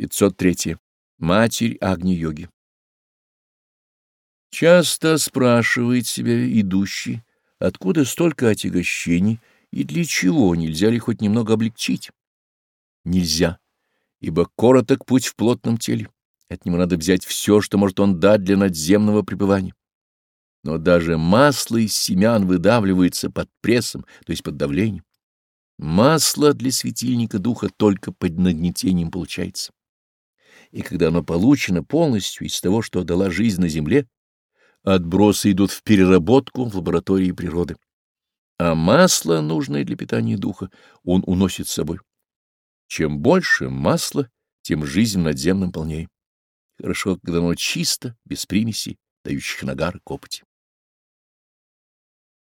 503. Матерь Агни-йоги. Часто спрашивает себя идущий, откуда столько отягощений и для чего, нельзя ли хоть немного облегчить? Нельзя, ибо короток путь в плотном теле. От него надо взять все, что может он дать для надземного пребывания. Но даже масло из семян выдавливается под прессом, то есть под давлением. Масло для светильника духа только под нагнетением получается и когда оно получено полностью из того, что дала жизнь на Земле, отбросы идут в переработку в лаборатории природы. А масло, нужное для питания духа, он уносит с собой. Чем больше масла, тем жизнь в надземном полнее. Хорошо, когда оно чисто, без примесей, дающих нагар копоти.